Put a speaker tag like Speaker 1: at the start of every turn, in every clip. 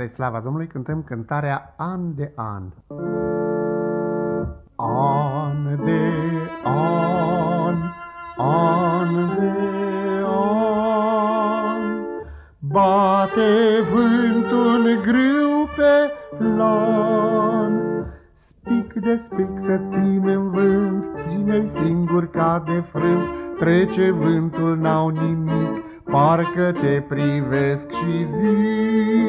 Speaker 1: Spre slava Domnului cântăm cântarea An de An. An de an, an de an, Bate vântul grâu pe lan. Spic de spic să ținem vânt, cine singur ca de frânt, Trece vântul, n-au nimic, parcă te privesc și zic,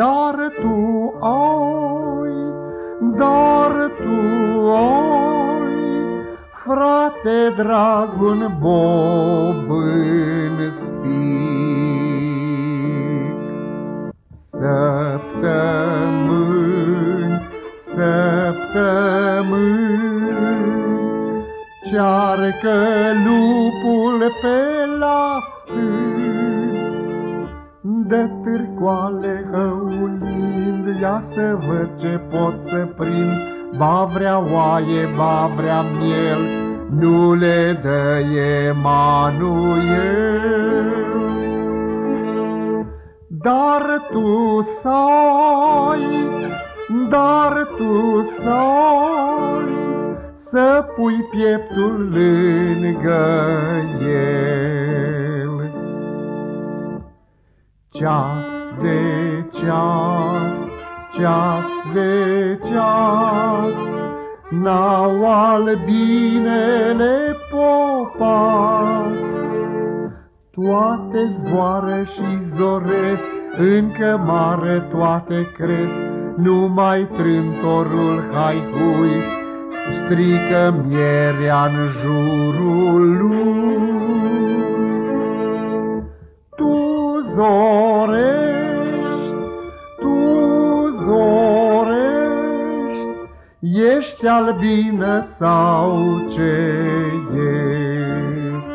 Speaker 1: dar tu ai, dar tu ai, frate drag, un bob în spic. Săptămâni, săptămâni, Cearcă lupul pe la stând, De târcoale hăulind, Ia să văd ce pot să prind, Ba vrea oaie, ba vrea miel, Nu le dă Emanuel. Dar tu sai, dar tu sai, să pui pieptul lângă el. Ceas de ceas, ceas de ceas, N-au albinele popas, Toate zboară și zoresc, încă mare toate cresc, Numai trântorul haihui strică mierea în jurul lui. Tu zorești, tu zorești, ești albină sau ce ești?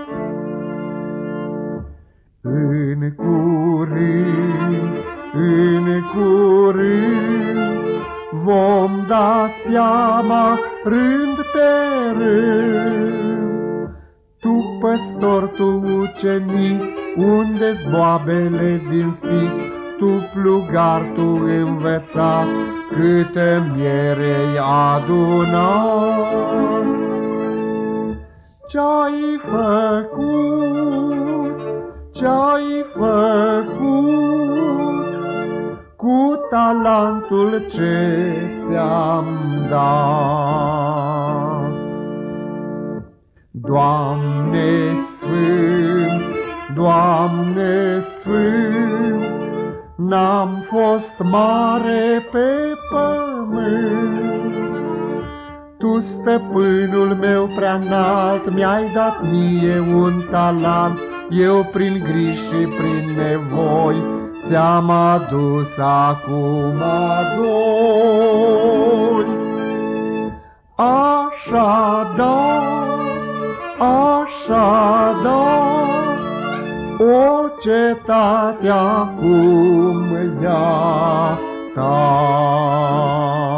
Speaker 1: În curând, în curând, vom da seama rând pe rând. Tu, păstor, tu, ucenic, unde zboabele din spic, tu, plugar, tu, învățat, câte mierei adunat. Ce-ai făcut, ce-ai făcut, cu talentul ce ți-am dat. Doamne Sfânt, N-am fost mare pe pământ. Tu, stăpânul meu prea înalt, Mi-ai dat mie un talent, Eu prin griji și prin nevoi, Ți-am adus acum doi. Așadar, așadar, o cetate acum ea ta.